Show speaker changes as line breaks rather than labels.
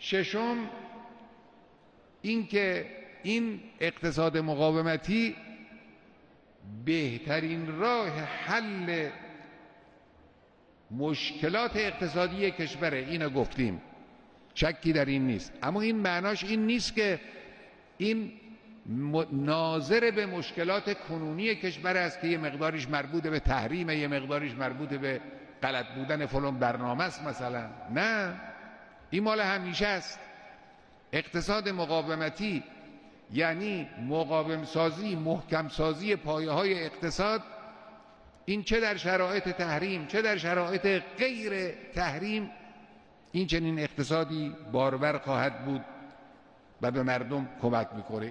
ششم اینکه این اقتصاد مقاومتی بهترین راه حل مشکلات اقتصادی کشوره اینو گفتیم. شکی در این نیست. اما این معناش این نیست که این ناظر به مشکلات کنونی کشور است که یه مقدارش مربوط به تحریم یه مقدارش مربوط به غلط بودن فلان برنامه است مثلا. نه. این مال همیشه است. اقتصاد مقاومتی یعنی مقاوم سازی محکم سازی پایه های اقتصاد این چه در شرایط تحریم چه در شرایط غیر تحریم این چنین اقتصادی بارور خواهد بود و به مردم کمک می‌کنه.